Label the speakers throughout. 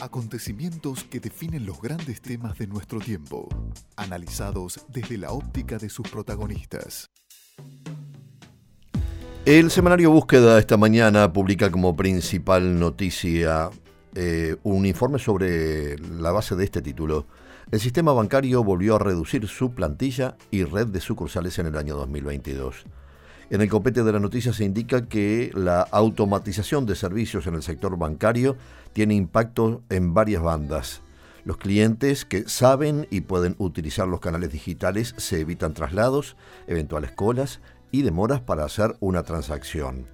Speaker 1: Acontecimientos que definen los grandes temas de nuestro tiempo, analizados desde la óptica de sus protagonistas.
Speaker 2: El semanario Búsqueda esta mañana publica como principal noticia eh, un informe sobre la base de este título. El sistema bancario volvió a reducir su plantilla y red de sucursales en el año 2022. En el copete de la noticia se indica que la automatización de servicios en el sector bancario tiene impacto en varias bandas. Los clientes que saben y pueden utilizar los canales digitales se evitan traslados, eventuales colas y demoras para hacer una transacción.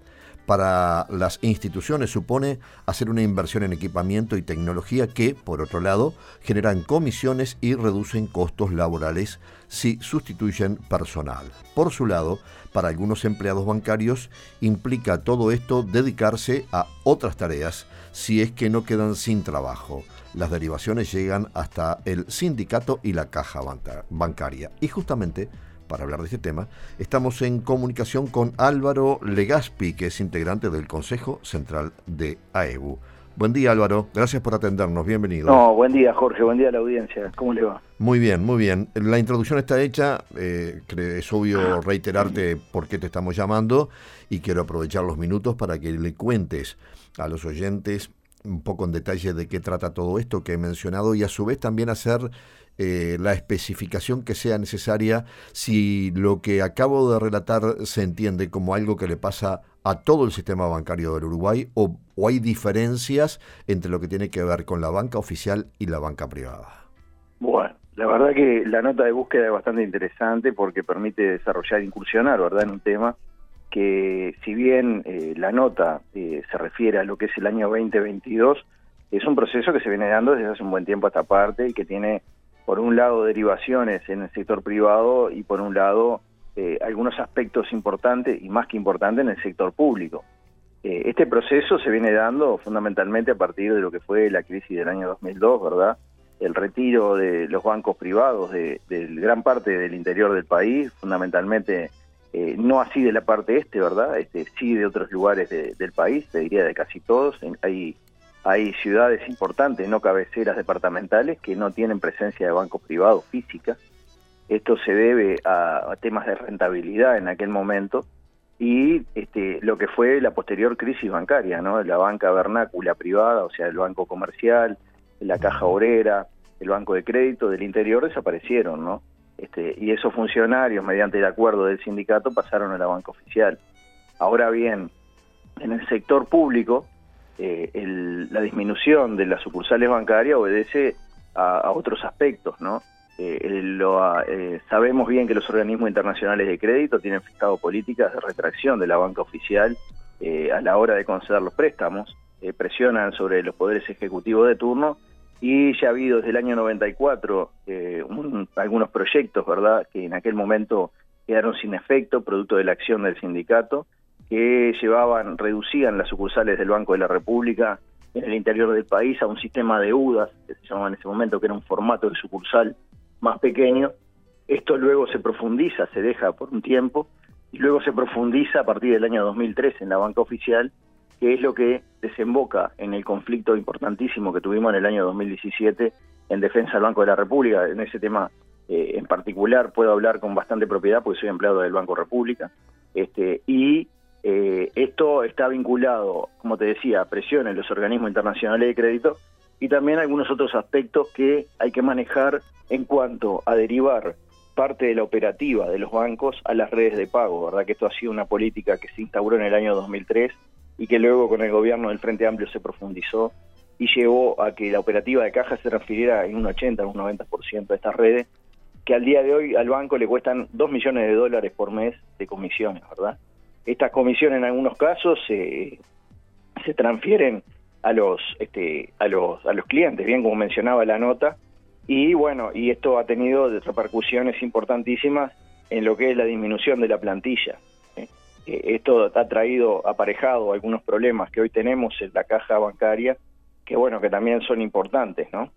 Speaker 2: Para las instituciones supone hacer una inversión en equipamiento y tecnología que, por otro lado, generan comisiones y reducen costos laborales si sustituyen personal. Por su lado, para algunos empleados bancarios implica todo esto dedicarse a otras tareas si es que no quedan sin trabajo. Las derivaciones llegan hasta el sindicato y la caja bancaria. Y justamente para hablar de este tema, estamos en comunicación con Álvaro Legaspi, que es integrante del Consejo Central de AEBU. Buen día Álvaro, gracias por atendernos, bienvenido.
Speaker 3: No, buen día Jorge, buen día a la audiencia, ¿cómo le va?
Speaker 2: Muy bien, muy bien. La introducción está hecha, eh, es obvio reiterarte por qué te estamos llamando y quiero aprovechar los minutos para que le cuentes a los oyentes un poco en detalle de qué trata todo esto que he mencionado y a su vez también hacer eh, la especificación que sea necesaria si lo que acabo de relatar se entiende como algo que le pasa a todo el sistema bancario del Uruguay o, hay diferencias entre lo que tiene que ver con la banca oficial y la banca privada.
Speaker 3: Bueno, la verdad que la nota de búsqueda es bastante interesante porque permite desarrollar, incursionar, ¿verdad?, en un tema que si bien eh, la nota eh, se refiere a lo que es el año 2022, es un proceso que se viene dando desde hace un buen tiempo a esta parte y que tiene por un lado derivaciones en el sector privado y por un lado eh, algunos aspectos importantes y más que importantes en el sector público. Eh, este proceso se viene dando fundamentalmente a partir de lo que fue la crisis del año 2002, ¿verdad? El retiro de los bancos privados de, gran parte del interior del país, fundamentalmente eh, no así de la parte este, ¿verdad? Este, sí de otros lugares del país, te diría de casi todos. Hay hay ciudades importantes, no cabeceras departamentales, que no tienen presencia de bancos privados física. Esto se debe a, temas de rentabilidad en aquel momento y este, lo que fue la posterior crisis bancaria, ¿no? La banca vernácula privada, o sea, el banco comercial, la caja obrera, el banco de crédito del interior desaparecieron, ¿no? Este, y esos funcionarios, mediante el acuerdo del sindicato, pasaron a la banca oficial. Ahora bien, en el sector público, eh, la disminución de las sucursales bancarias obedece a, otros aspectos, ¿no? Eh, eh, sabemos bien que los organismos internacionales de crédito tienen fijado políticas de retracción de la banca oficial a la hora de conceder los préstamos, presionan sobre los poderes ejecutivos de turno y ya ha habido desde el año 94 algunos proyectos, ¿verdad?, que en aquel momento quedaron sin efecto, producto de la acción del sindicato, que llevaban, reducían las sucursales del Banco de la República en el interior del país a un sistema de UDAS, que se llamaba en ese momento, que era un formato de sucursal más pequeño. Esto luego se profundiza, se deja por un tiempo, y luego se profundiza a partir del año 2003 en la banca oficial, que es lo que desemboca en el conflicto importantísimo que tuvimos en el año 2017 en defensa del Banco de la República. En ese tema eh, en particular puedo hablar con bastante propiedad porque soy empleado del Banco República. Este, y eh, esto está vinculado, como te decía, a presión en los organismos internacionales de crédito y también algunos otros aspectos que hay que manejar en cuanto a derivar parte de la operativa de los bancos a las redes de pago, ¿verdad? Que esto ha sido una política que se instauró en el año 2003 y que luego con el gobierno del Frente Amplio se profundizó y llevó a que la operativa de caja se refiriera en un 80, un 90% de estas redes, que al día de hoy al banco le cuestan 2 millones de dólares por mes de comisiones, ¿verdad? Estas comisiones en algunos casos se transfieren a los, este, a los, a los clientes, bien como mencionaba la nota, y bueno, y esto ha tenido repercusiones importantísimas en lo que es la disminución de la plantilla. ¿eh? Eh, esto ha traído aparejado algunos problemas que hoy tenemos en la caja bancaria, que bueno, que también son importantes, ¿no?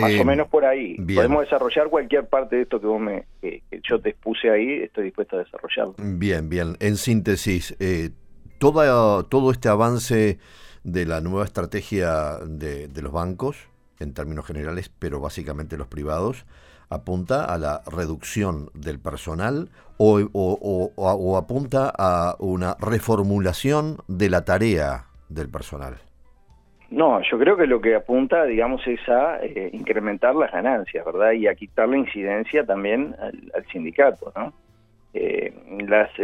Speaker 3: Más o eh, menos por ahí. Podemos desarrollar cualquier parte de esto que vos me, que, yo te expuse ahí, estoy dispuesto a desarrollarlo.
Speaker 2: Bien, bien. En síntesis, eh, toda, todo este avance de la nueva estrategia de, los bancos, en términos generales, pero básicamente los privados, apunta a la reducción del personal o, o, apunta a una reformulación de la tarea del personal?
Speaker 3: No, yo creo que lo que apunta, digamos, es a eh, incrementar las ganancias, ¿verdad? Y a quitar la incidencia también al, sindicato, ¿no? Eh,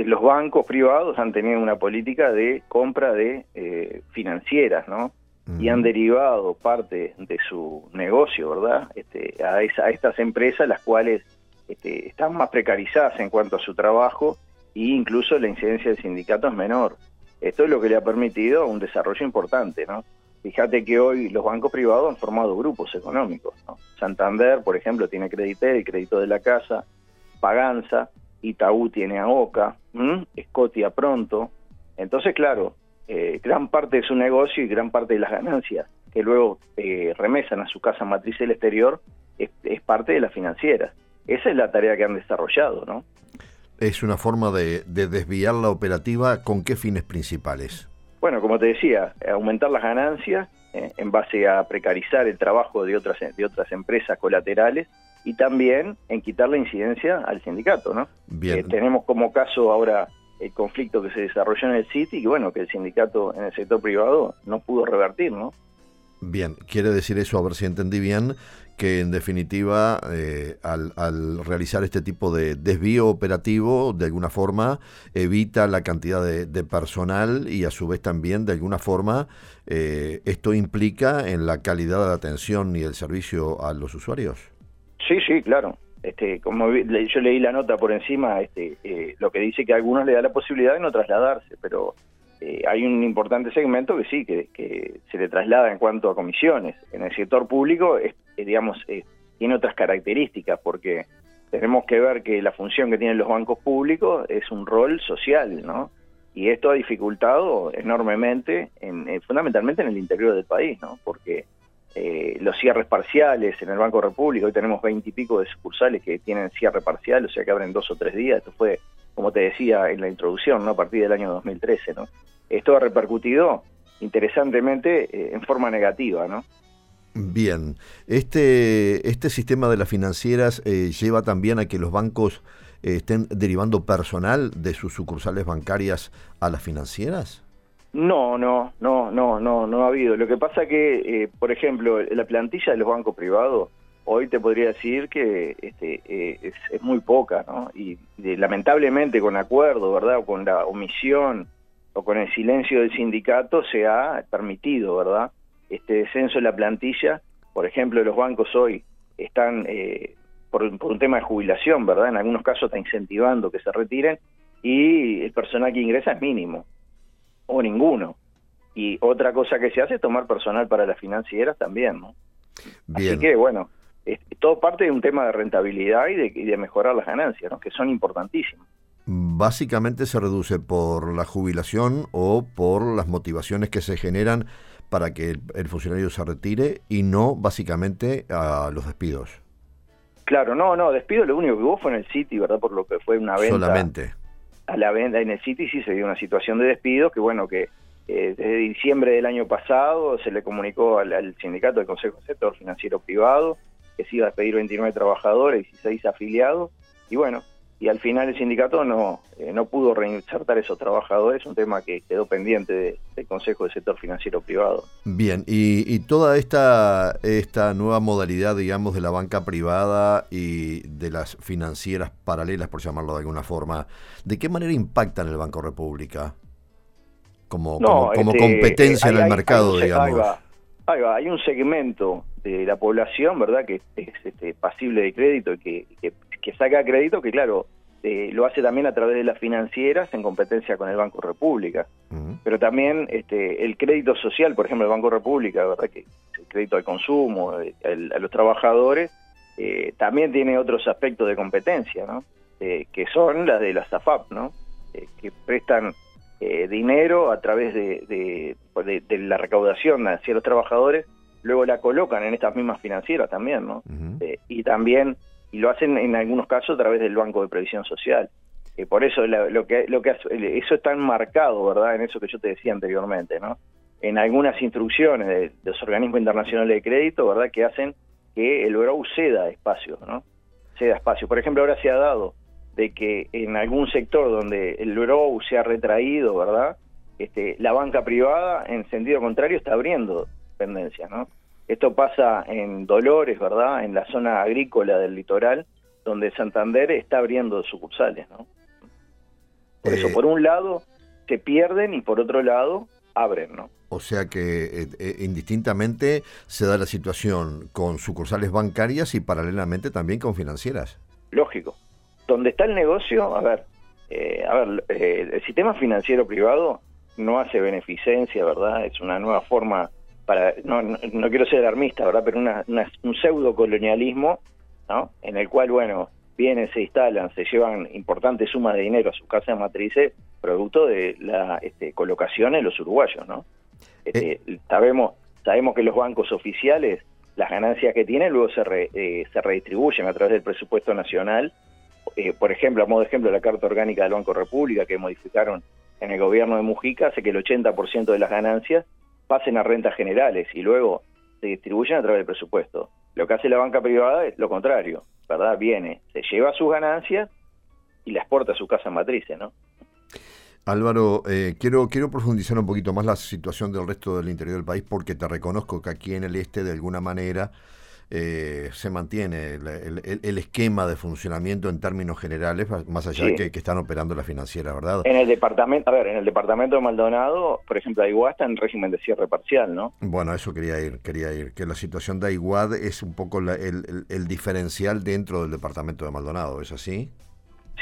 Speaker 3: los bancos privados han tenido una política de compra de eh, financieras, ¿no? Y han derivado parte de su negocio, ¿verdad? Este, a, esa, a estas empresas, las cuales este, están más precarizadas en cuanto a su trabajo e incluso la incidencia del sindicato es menor. Esto es lo que le ha permitido un desarrollo importante, ¿no? Fíjate que hoy los bancos privados han formado grupos económicos. Santander, por ejemplo, tiene Credité, el crédito de la casa, Paganza, Itaú tiene AOCA, Scotia pronto. Entonces, claro, eh, gran parte de su negocio y gran parte de las ganancias que luego eh, remesan a su casa matriz el exterior es, parte de las financieras. Esa es la tarea que han desarrollado, ¿no?
Speaker 2: Es una forma de desviar la operativa con qué fines principales.
Speaker 3: Bueno, como te decía, aumentar las ganancias eh, en base a precarizar el trabajo de otras de otras empresas colaterales y también en quitar la incidencia al sindicato, ¿no? Bien. Eh, tenemos como caso ahora el conflicto que se desarrolló en el City y bueno, que el sindicato en el sector privado no pudo revertir, ¿no?
Speaker 2: Bien, quiere decir eso, a ver si entendí bien, que en definitiva eh, al, realizar este tipo de desvío operativo, de alguna forma, evita la cantidad de, personal y a su vez también, de alguna forma, eh, esto implica en la calidad de atención y el servicio a los usuarios.
Speaker 3: Sí, sí, claro. Este, como yo leí la nota por encima, este, eh, lo que dice que a algunos le da la posibilidad de no trasladarse, pero eh, hay un importante segmento que sí, que, se le traslada en cuanto a comisiones. En el sector público, es, eh, digamos, eh, tiene otras características, porque tenemos que ver que la función que tienen los bancos públicos es un rol social, ¿no? Y esto ha dificultado enormemente, en, fundamentalmente en el interior del país, ¿no? Porque los cierres parciales en el Banco República, hoy tenemos veintipico de sucursales que tienen cierre parcial, o sea que abren dos o tres días, esto fue, como te decía en la introducción, ¿no? A partir del año 2013, ¿no? Esto ha repercutido interesantemente eh, en forma negativa, ¿no?
Speaker 2: Bien, este, este sistema de las financieras eh, lleva también a que los bancos eh, estén derivando personal de sus sucursales bancarias a las financieras.
Speaker 3: No, no, no, no, no, no ha habido. Lo que pasa que, por ejemplo, la plantilla de los bancos privados hoy te podría decir que este, es, es, muy poca, ¿no? Y lamentablemente con acuerdo, ¿verdad? O con la omisión o con el silencio del sindicato se ha permitido, ¿verdad? Este descenso de la plantilla, por ejemplo, los bancos hoy están eh, por, un tema de jubilación, ¿verdad? En algunos casos está incentivando que se retiren y el personal que ingresa es mínimo o ninguno. Y otra cosa que se hace es tomar personal para las financieras también, ¿no? Así que, bueno, es, todo parte de un tema de rentabilidad y de, y de mejorar las ganancias, ¿no? Que son importantísimas
Speaker 2: básicamente se reduce por la jubilación o por las motivaciones que se generan para que el, funcionario se retire y no básicamente a los despidos.
Speaker 3: Claro, no, no, despido lo único que hubo fue en el City, ¿verdad? Por lo que fue una venta.
Speaker 2: Solamente.
Speaker 3: A la venta en el City sí se dio una situación de despido que, bueno, que eh, desde diciembre del año pasado se le comunicó al, sindicato del Consejo de Sector Financiero Privado que se iba a despedir 29 trabajadores y 16 afiliados. Y bueno, y al final el sindicato no, eh, no pudo reinsertar esos trabajadores, un tema que quedó pendiente del Consejo de Sector Financiero Privado.
Speaker 2: Bien, y, toda esta, esta nueva modalidad, digamos, de la banca privada y de las financieras paralelas, por llamarlo de alguna forma, ¿de qué manera impactan el Banco República? Como, como, este, competencia en el mercado, digamos.
Speaker 3: Va, hay un segmento de la población, ¿verdad?, que es este, pasible de crédito y que, que, saca crédito, que claro, eh, lo hace también a través de las financieras en competencia con el Banco República. Pero también este, el crédito social, por ejemplo, el Banco República, ¿verdad?, que el crédito al consumo, eh, a los trabajadores, eh, también tiene otros aspectos de competencia, ¿no?, que son las de las AFAP, ¿no?, que prestan dinero a través de, de, la recaudación hacia los trabajadores luego la colocan en estas mismas financieras también, ¿no? Eh, y también, y lo hacen en algunos casos a través del Banco de Previsión Social. Eh, por eso lo que, lo que eso está enmarcado, ¿verdad? En eso que yo te decía anteriormente, ¿no? en algunas instrucciones de, los organismos internacionales de crédito, ¿verdad?, que hacen que el Growth ceda espacio, ¿no? Ceda espacio. Por ejemplo, ahora se ha dado de que en algún sector donde el Growth se ha retraído, ¿verdad?, este, la banca privada, en sentido contrario, está abriendo dependencias, ¿no? Esto pasa en Dolores, ¿verdad?, en la zona agrícola del litoral, donde Santander está abriendo sucursales, ¿no? Por eso, eh, por un lado, se pierden y por otro lado, abren, ¿no?
Speaker 2: O sea que eh, eh, indistintamente se da la situación con sucursales bancarias y paralelamente también con financieras.
Speaker 3: Lógico. Donde está el negocio, a ver, eh, a ver, el sistema financiero privado no hace beneficencia, ¿verdad? Es una nueva forma para, no, no, quiero ser armista, ¿verdad? Pero una, un pseudo colonialismo, ¿no? En el cual, bueno, vienen, se instalan, se llevan importantes sumas de dinero a sus casas matrices, producto de la este, colocación en los uruguayos, ¿no? Este, eh. sabemos, sabemos que los bancos oficiales, las ganancias que tienen, luego se, eh, se redistribuyen a través del presupuesto nacional. Eh, por ejemplo, a modo de ejemplo, la Carta Orgánica del Banco República que modificaron en el gobierno de Mujica hace que el 80% de las ganancias pasen a rentas generales y luego se distribuyen a través del presupuesto. Lo que hace la banca privada es lo contrario, ¿verdad? Viene, se lleva sus ganancias y las exporta a su casa matrices, ¿no?
Speaker 2: Álvaro, eh, quiero, quiero profundizar un poquito más la situación del resto del interior del país porque te reconozco que aquí en el este de alguna manera eh, se mantiene el, esquema de funcionamiento en términos generales, más allá de que, están operando la financiera, ¿verdad?
Speaker 3: En el departamento, a ver, en el departamento de Maldonado, por ejemplo, Aiguad está en régimen de cierre parcial, ¿no?
Speaker 2: Bueno, eso quería ir, quería ir, que la situación de Aiguad es un poco el, el diferencial dentro del departamento de Maldonado, ¿es así?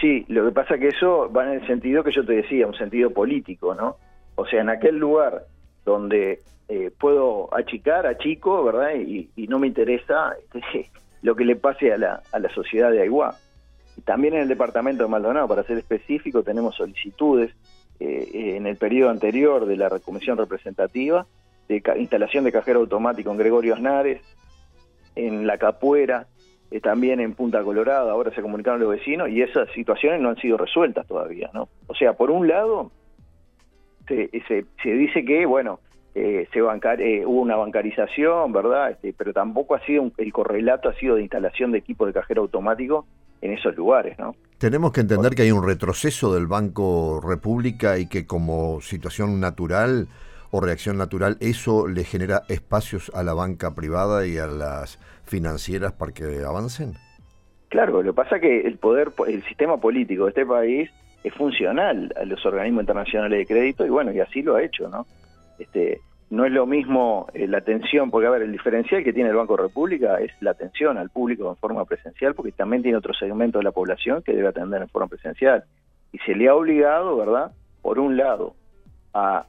Speaker 3: Sí, lo que pasa es que eso va en el sentido que yo te decía, un sentido político, ¿no? O sea, en aquel lugar donde eh, puedo achicar, a chico, ¿verdad? Y, no me interesa este, lo que le pase a la, a la sociedad de Aiguá. Y también en el departamento de Maldonado, para ser específico, tenemos solicitudes eh, en el periodo anterior de la comisión representativa de instalación de cajero automático en Gregorio Aznares, en La Capuera, eh, también en Punta Colorada, ahora se comunicaron los vecinos y esas situaciones no han sido resueltas todavía, ¿no? O sea, por un lado, se, se, dice que, bueno, eh, se bancar, eh, hubo una bancarización, ¿verdad? Este, pero tampoco ha sido, el correlato ha sido de instalación de equipos de cajero automático en esos lugares, ¿no?
Speaker 2: Tenemos que entender que hay un retroceso del Banco República y que como situación natural o reacción natural, eso le genera espacios a la banca privada y a las financieras para que avancen?
Speaker 3: Claro, lo que pasa es que el poder, el sistema político de este país es funcional a los organismos internacionales de crédito y bueno, y así lo ha hecho, ¿no? Este, no es lo mismo eh, la atención, porque a ver, el diferencial que tiene el Banco República es la atención al público en forma presencial, porque también tiene otro segmento de la población que debe atender en forma presencial. Y se le ha obligado, ¿verdad? Por un lado, a,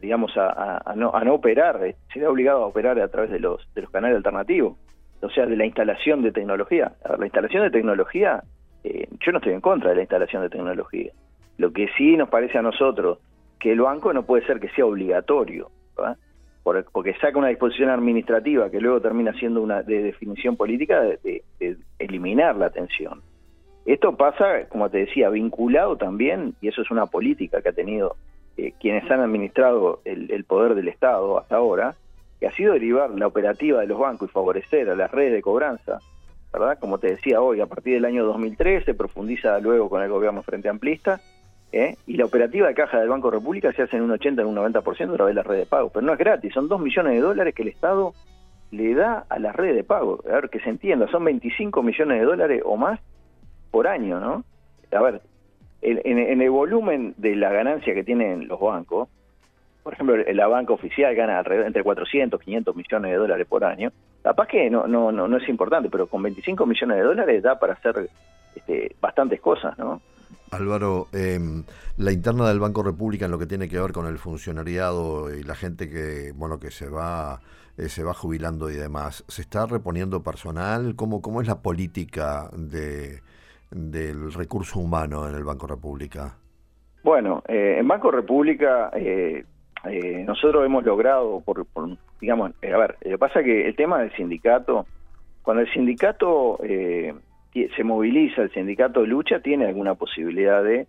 Speaker 3: digamos, a, no, a no operar, eh, se le ha obligado a operar a través de los, de los canales alternativos o sea, de la instalación de tecnología. la instalación de tecnología, eh, yo no estoy en contra de la instalación de tecnología. Lo que sí nos parece a nosotros que el banco no puede ser que sea obligatorio, porque saca una disposición administrativa que luego termina siendo una de definición política de, eliminar la atención. Esto pasa, como te decía, vinculado también, y eso es una política que ha tenido eh, quienes han administrado el poder del Estado hasta ahora, que ha sido derivar la operativa de los bancos y favorecer a las redes de cobranza, ¿verdad? Como te decía hoy, a partir del año 2013 se profundiza luego con el gobierno frente amplista, ¿eh? y la operativa de caja del Banco República se hace en un 80, en un 90% a través de las redes de pago, pero no es gratis, son 2 millones de dólares que el Estado le da a las redes de pago, a ver, que se entienda, son 25 millones de dólares o más por año, ¿no? A ver, en el volumen de la ganancia que tienen los bancos, por ejemplo, la banca oficial gana entre 400, 500 millones de dólares por año. Capaz que no, no, no, no es importante, pero con 25 millones de dólares da para hacer este, bastantes cosas, ¿no?
Speaker 2: Álvaro, em, la interna del Banco República en lo que tiene que ver con el funcionariado y la gente que, bueno, que se va, eh, se va jubilando y demás, ¿se está reponiendo personal? ¿Cómo, cómo es la política de, del recurso humano en el Banco República?
Speaker 3: Bueno, eh, en Banco República eh, nosotros hemos logrado, por, digamos, eh, a ver, lo que pasa que el tema del sindicato, cuando el sindicato eh, se moviliza, el sindicato lucha, tiene alguna posibilidad de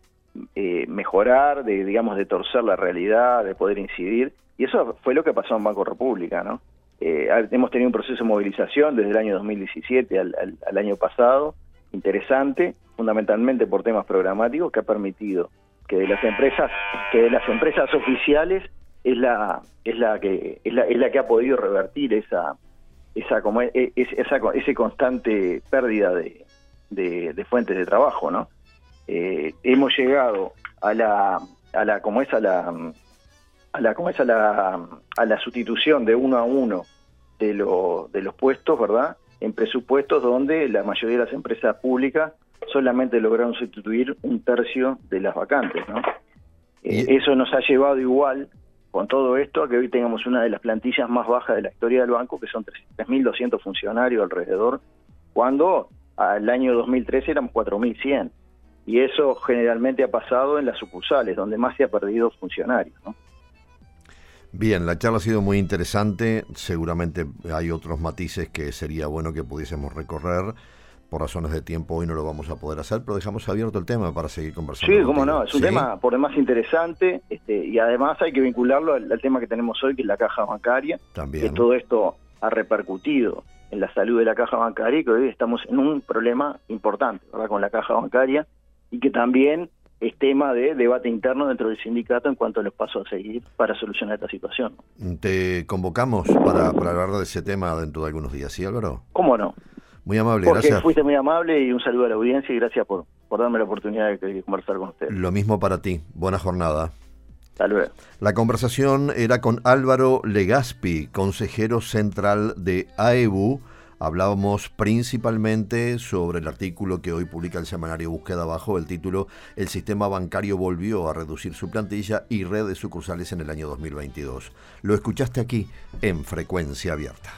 Speaker 3: eh, mejorar, de digamos de torcer la realidad, de poder incidir. Y eso fue lo que pasó en Banco República, ¿no? Eh, hemos tenido un proceso de movilización desde el año 2017 al, al, año pasado, interesante, fundamentalmente por temas programáticos, que ha permitido que de las empresas, que de las empresas oficiales es la, es la que, es la, es la que ha podido revertir esa, esa, como e, e, esa, ese constante pérdida de, de, fuentes de trabajo, ¿no? Eh, hemos llegado a la, a la, como es a la, a la, como es a la, a la sustitución de uno a uno de, lo, de los puestos, ¿verdad? En presupuestos donde la mayoría de las empresas públicas solamente lograron sustituir un tercio de las vacantes, ¿no? Eh, eso nos ha llevado igual con todo esto a que hoy tengamos una de las plantillas más bajas de la historia del banco, que son 3.200 funcionarios alrededor, cuando al año 2013 éramos 4.100. Y eso generalmente ha pasado en las sucursales, donde más se ha perdido funcionarios.
Speaker 2: Bien, la charla ha sido muy interesante. Seguramente hay otros matices que sería bueno que pudiésemos recorrer. Por razones de tiempo hoy no lo vamos a poder hacer, pero dejamos abierto el tema para seguir conversando.
Speaker 3: Sí, cómo no, es un tema por demás interesante este, y además hay que vincularlo al, tema que tenemos hoy, que es la caja bancaria.
Speaker 2: También.
Speaker 3: Que todo esto ha repercutido en la salud de la caja bancaria y que hoy estamos en un problema importante ¿verdad? con la caja bancaria y que también es tema de debate interno dentro del sindicato en cuanto a los pasos a seguir para solucionar esta situación.
Speaker 2: Te convocamos para, hablar de ese tema dentro de algunos días, ¿sí Álvaro?
Speaker 3: ¿Cómo no?
Speaker 2: Muy amable,
Speaker 3: Porque
Speaker 2: gracias.
Speaker 3: fuiste muy amable y un saludo a la audiencia y gracias por, por darme la oportunidad de, conversar con usted.
Speaker 2: Lo mismo para ti, buena jornada.
Speaker 3: Hasta luego.
Speaker 2: La conversación era con Álvaro Legaspi, consejero central de AEBU, Hablábamos principalmente sobre el artículo que hoy publica el semanario Búsqueda bajo el título El sistema bancario volvió a reducir su plantilla y redes sucursales en el año 2022. Lo escuchaste aquí en Frecuencia Abierta.